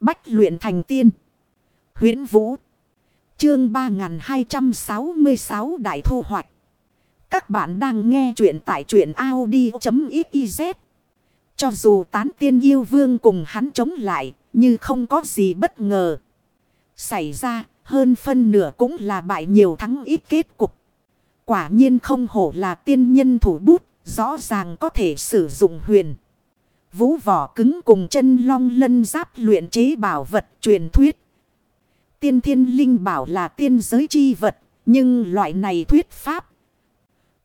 Bách luyện thành tiên. huyễn Vũ. Chương 3266 Đại Thu Hoạch. Các bạn đang nghe truyện tại truyện Audi.xyz. Cho dù tán tiên yêu vương cùng hắn chống lại, như không có gì bất ngờ. Xảy ra, hơn phân nửa cũng là bại nhiều thắng ít kết cục. Quả nhiên không hổ là tiên nhân thủ bút, rõ ràng có thể sử dụng huyền. Vũ vỏ cứng cùng chân long lân giáp luyện chế bảo vật truyền thuyết. Tiên thiên linh bảo là tiên giới chi vật, nhưng loại này thuyết pháp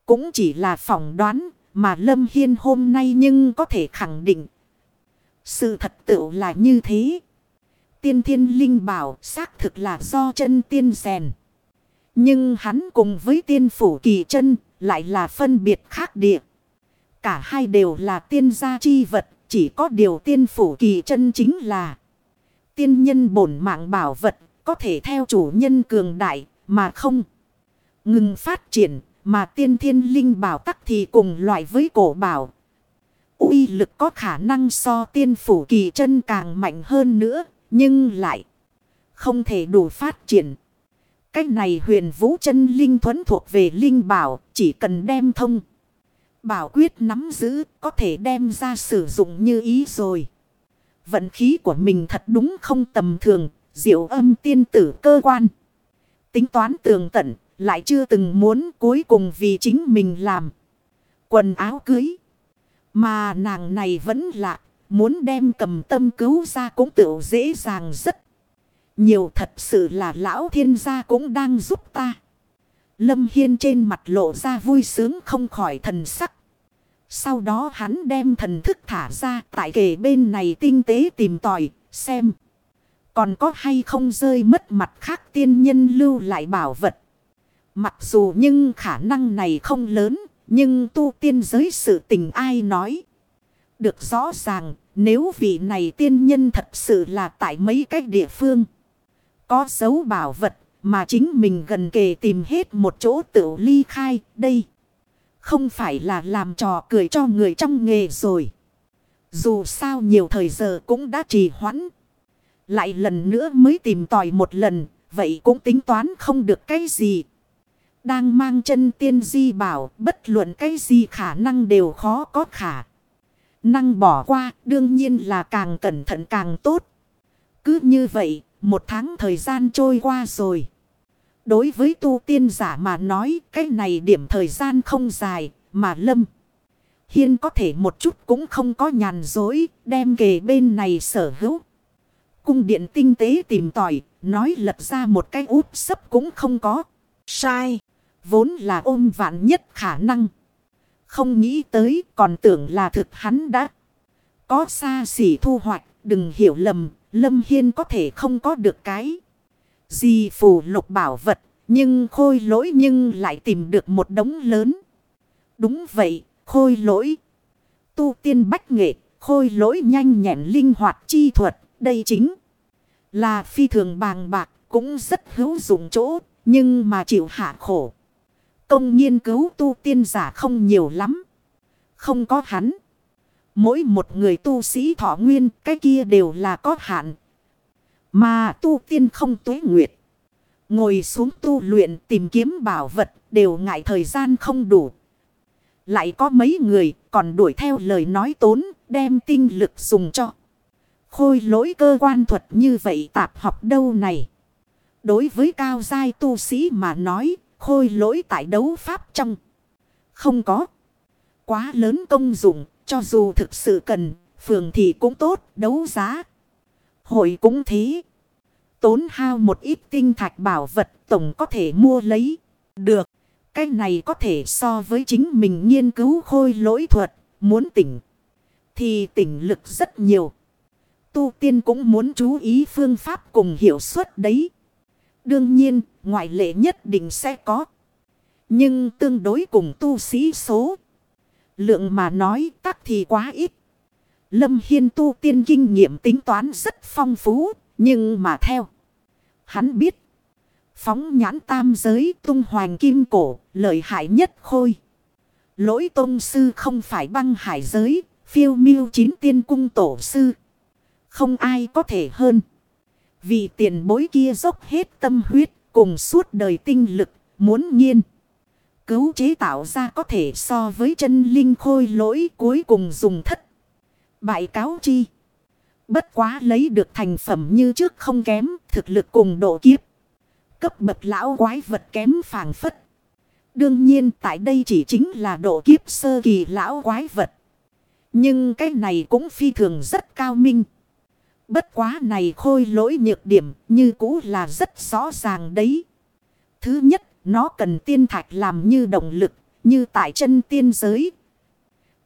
cũng chỉ là phỏng đoán mà Lâm Hiên hôm nay nhưng có thể khẳng định. Sự thật tự là như thế. Tiên thiên linh bảo xác thực là do chân tiên rèn. Nhưng hắn cùng với tiên phủ kỳ chân lại là phân biệt khác địa. Cả hai đều là tiên gia chi vật, chỉ có điều tiên phủ kỳ chân chính là tiên nhân bổn mạng bảo vật, có thể theo chủ nhân cường đại mà không ngừng phát triển, mà tiên thiên linh bảo tắc thì cùng loại với cổ bảo. uy lực có khả năng so tiên phủ kỳ chân càng mạnh hơn nữa, nhưng lại không thể đủ phát triển. Cách này huyền vũ chân linh thuẫn thuộc về linh bảo, chỉ cần đem thông. Bảo quyết nắm giữ, có thể đem ra sử dụng như ý rồi. Vận khí của mình thật đúng không tầm thường, diệu âm tiên tử cơ quan. Tính toán tường tận, lại chưa từng muốn cuối cùng vì chính mình làm. Quần áo cưới. Mà nàng này vẫn lạ, muốn đem cầm tâm cứu ra cũng tự dễ dàng rất. Nhiều thật sự là lão thiên gia cũng đang giúp ta. Lâm Hiên trên mặt lộ ra vui sướng không khỏi thần sắc. Sau đó hắn đem thần thức thả ra tại kề bên này tinh tế tìm tòi, xem. Còn có hay không rơi mất mặt khác tiên nhân lưu lại bảo vật. Mặc dù nhưng khả năng này không lớn, nhưng tu tiên giới sự tình ai nói. Được rõ ràng, nếu vị này tiên nhân thật sự là tại mấy cái địa phương. Có dấu bảo vật mà chính mình gần kề tìm hết một chỗ tự ly khai đây. Không phải là làm trò cười cho người trong nghề rồi. Dù sao nhiều thời giờ cũng đã trì hoãn. Lại lần nữa mới tìm tòi một lần. Vậy cũng tính toán không được cái gì. Đang mang chân tiên di bảo. Bất luận cái gì khả năng đều khó có khả. Năng bỏ qua, đương nhiên là càng cẩn thận càng tốt. Cứ như vậy, một tháng thời gian trôi qua rồi. Đối với tu tiên giả mà nói, cái này điểm thời gian không dài, mà lâm. Hiên có thể một chút cũng không có nhàn dối đem kề bên này sở hữu. Cung điện tinh tế tìm tòi, nói lật ra một cái úp sấp cũng không có. Sai. Vốn là ôm vạn nhất khả năng. Không nghĩ tới, còn tưởng là thực hắn đã. Có xa xỉ thu hoạch, đừng hiểu lầm. Lâm Hiên có thể không có được cái. Gì phù lục bảo vật, nhưng khôi lỗi nhưng lại tìm được một đống lớn. Đúng vậy, khôi lỗi. Tu tiên bách nghệ, khôi lỗi nhanh nhẹn linh hoạt chi thuật, đây chính là phi thường bàng bạc, cũng rất hữu dụng chỗ, nhưng mà chịu hạ khổ. Công nghiên cứu tu tiên giả không nhiều lắm. Không có hắn. Mỗi một người tu sĩ thọ nguyên, cái kia đều là có hạn, mà tu tiên không tuế nguyệt. Ngồi xuống tu luyện tìm kiếm bảo vật đều ngại thời gian không đủ. Lại có mấy người còn đuổi theo lời nói tốn, đem tinh lực dùng cho. Khôi lỗi cơ quan thuật như vậy tạp học đâu này. Đối với cao giai tu sĩ mà nói, khôi lỗi tại đấu pháp trong. Không có. Quá lớn công dụng, cho dù thực sự cần, phường thì cũng tốt, đấu giá. Hội cũng thế. Tốn hao một ít tinh thạch bảo vật tổng có thể mua lấy. Được. Cái này có thể so với chính mình nghiên cứu khôi lỗi thuật. Muốn tỉnh. Thì tỉnh lực rất nhiều. Tu tiên cũng muốn chú ý phương pháp cùng hiệu suất đấy. Đương nhiên, ngoại lệ nhất định sẽ có. Nhưng tương đối cùng tu sĩ số. Lượng mà nói tắc thì quá ít. Lâm Hiên tu tiên kinh nghiệm tính toán rất phong phú, nhưng mà theo. Hắn biết, phóng nhãn tam giới tung hoàng kim cổ, lợi hại nhất khôi. Lỗi tôn sư không phải băng hải giới, phiêu miêu chín tiên cung tổ sư. Không ai có thể hơn. Vì tiền bối kia dốc hết tâm huyết cùng suốt đời tinh lực muốn nhiên Cứu chế tạo ra có thể so với chân linh khôi lỗi cuối cùng dùng thất. Bại cáo chi. Bất quá lấy được thành phẩm như trước không kém thực lực cùng độ kiếp. Cấp bậc lão quái vật kém phàng phất. Đương nhiên tại đây chỉ chính là độ kiếp sơ kỳ lão quái vật. Nhưng cái này cũng phi thường rất cao minh. Bất quá này khôi lỗi nhược điểm như cũ là rất rõ ràng đấy. Thứ nhất, nó cần tiên thạch làm như động lực, như tại chân tiên giới.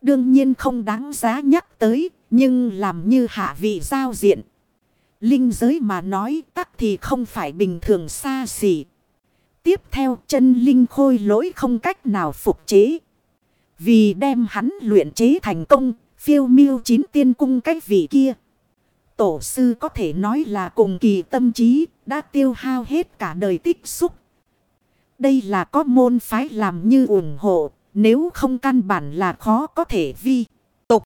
Đương nhiên không đáng giá nhắc tới, nhưng làm như hạ vị giao diện. Linh giới mà nói tắc thì không phải bình thường xa xỉ. Tiếp theo chân linh khôi lỗi không cách nào phục chế. Vì đem hắn luyện chế thành công, phiêu miêu chín tiên cung cách vị kia. Tổ sư có thể nói là cùng kỳ tâm trí, đã tiêu hao hết cả đời tích xúc. Đây là có môn phái làm như ủng hộ, nếu không căn bản là khó có thể vi. Tục,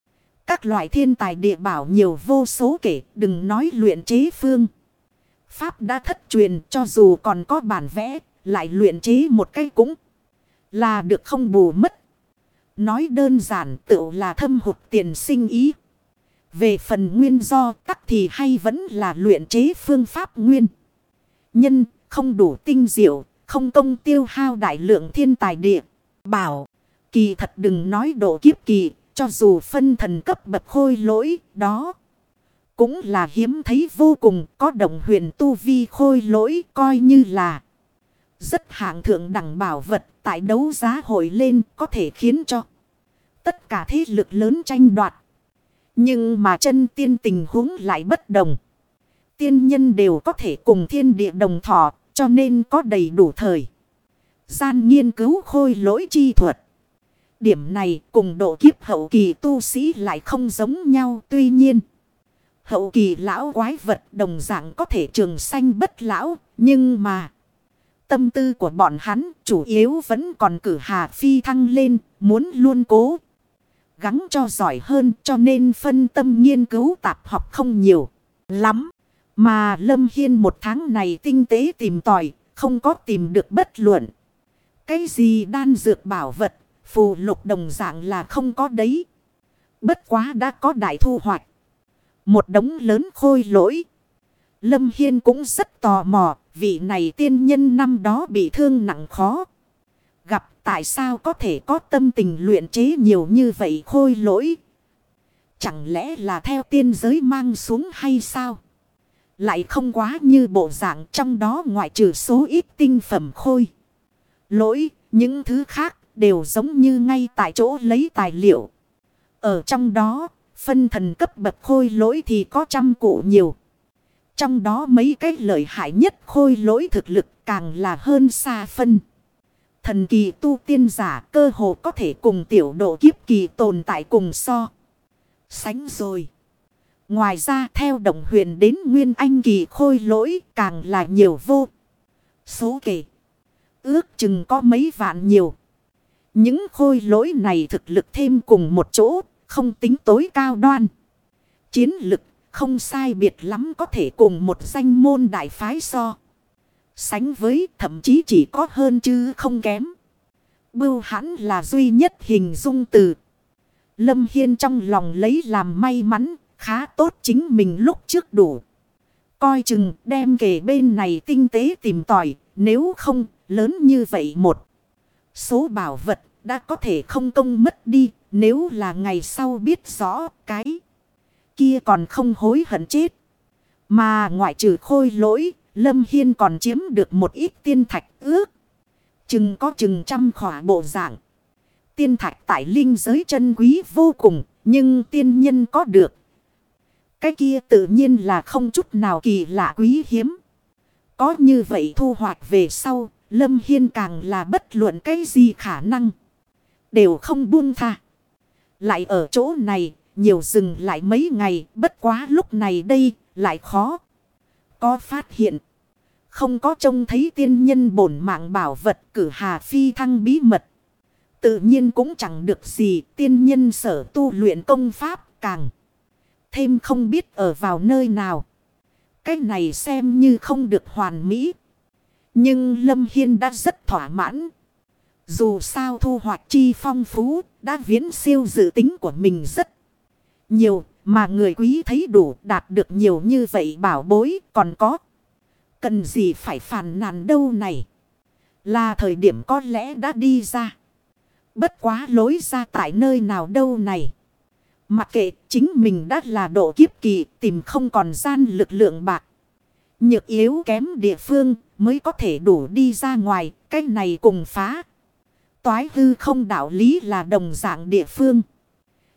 các loại thiên tài địa bảo nhiều vô số kể, đừng nói luyện chế phương. Pháp đã thất truyền cho dù còn có bản vẽ, lại luyện chế một cái cũng là được không bù mất. Nói đơn giản tự là thâm hụt tiền sinh ý. Về phần nguyên do tắc thì hay vẫn là luyện chế phương pháp nguyên. Nhân không đủ tinh diệu, không công tiêu hao đại lượng thiên tài địa. Bảo, kỳ thật đừng nói độ kiếp kỳ, cho dù phân thần cấp bậc khôi lỗi, đó. Cũng là hiếm thấy vô cùng, có đồng huyền tu vi khôi lỗi coi như là. Rất hạng thượng đẳng bảo vật tại đấu giá hội lên có thể khiến cho tất cả thế lực lớn tranh đoạt. Nhưng mà chân tiên tình huống lại bất đồng. Tiên nhân đều có thể cùng thiên địa đồng thọ cho nên có đầy đủ thời. Gian nghiên cứu khôi lỗi chi thuật. Điểm này cùng độ kiếp hậu kỳ tu sĩ lại không giống nhau tuy nhiên. Hậu kỳ lão quái vật đồng dạng có thể trường sanh bất lão nhưng mà. Tâm tư của bọn hắn chủ yếu vẫn còn cử hà phi thăng lên, muốn luôn cố. Gắng cho giỏi hơn cho nên phân tâm nghiên cứu tạp học không nhiều lắm. Mà Lâm Hiên một tháng này tinh tế tìm tòi, không có tìm được bất luận. Cái gì đan dược bảo vật, phù lục đồng dạng là không có đấy. Bất quá đã có đại thu hoạch. Một đống lớn khôi lỗi. Lâm Hiên cũng rất tò mò, vị này tiên nhân năm đó bị thương nặng khó. Gặp tại sao có thể có tâm tình luyện chế nhiều như vậy khôi lỗi. Chẳng lẽ là theo tiên giới mang xuống hay sao? Lại không quá như bộ dạng trong đó ngoại trừ số ít tinh phẩm khôi. Lỗi, những thứ khác đều giống như ngay tại chỗ lấy tài liệu. Ở trong đó, phân thần cấp bậc khôi lỗi thì có trăm cụ nhiều. Trong đó mấy cái lợi hại nhất khôi lỗi thực lực càng là hơn xa phân. Thần kỳ tu tiên giả cơ hồ có thể cùng tiểu độ kiếp kỳ tồn tại cùng so. Sánh rồi. Ngoài ra theo đồng huyền đến nguyên anh kỳ khôi lỗi càng là nhiều vô. Số kể. Ước chừng có mấy vạn nhiều. Những khôi lỗi này thực lực thêm cùng một chỗ, không tính tối cao đoan. Chiến lực không sai biệt lắm có thể cùng một danh môn đại phái so. Sánh với thậm chí chỉ có hơn chứ không kém. Bưu hãn là duy nhất hình dung từ. Lâm Hiên trong lòng lấy làm may mắn, khá tốt chính mình lúc trước đủ. Coi chừng đem kể bên này tinh tế tìm tòi, nếu không lớn như vậy một. Số bảo vật đã có thể không công mất đi, nếu là ngày sau biết rõ cái kia còn không hối hận chết. Mà ngoại trừ khôi lỗi, Lâm Hiên còn chiếm được một ít tiên thạch ước. Chừng có chừng trăm khỏa bộ dạng. Tiên thạch tại linh giới chân quý vô cùng, nhưng tiên nhân có được. Cái kia tự nhiên là không chút nào kỳ lạ quý hiếm. Có như vậy thu hoạch về sau, Lâm Hiên càng là bất luận cái gì khả năng. Đều không buông tha. Lại ở chỗ này, nhiều dừng lại mấy ngày, bất quá lúc này đây, lại khó. Có phát hiện. Không có trông thấy tiên nhân bổn mạng bảo vật cử hà phi thăng bí mật. Tự nhiên cũng chẳng được gì tiên nhân sở tu luyện công pháp càng thêm không biết ở vào nơi nào. Cái này xem như không được hoàn mỹ. Nhưng Lâm Hiên đã rất thỏa mãn. Dù sao thu hoạch chi phong phú, đã viễn siêu dự tính của mình rất nhiều. Mà người quý thấy đủ, đạt được nhiều như vậy bảo bối còn có. Cần gì phải phàn nàn đâu này. Là thời điểm có lẽ đã đi ra. Bất quá lối ra tại nơi nào đâu này. Mặc kệ, chính mình đã là độ kiếp kỳ, tìm không còn gian lực lượng bạc. Nhược yếu kém địa phương mới có thể đủ đi ra ngoài. Cái này cùng phá. Toái hư không đạo lý là đồng dạng địa phương.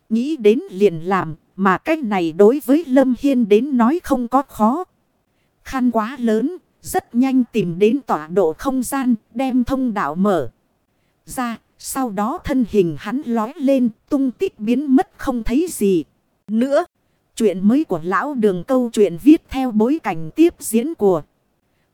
Nghĩ đến liền làm, mà cái này đối với Lâm Hiên đến nói không có khó. Khăn quá lớn, rất nhanh tìm đến tọa độ không gian, đem thông đạo mở ra. Sau đó thân hình hắn lói lên, tung tích biến mất không thấy gì nữa. Chuyện mới của lão đường câu chuyện viết theo bối cảnh tiếp diễn của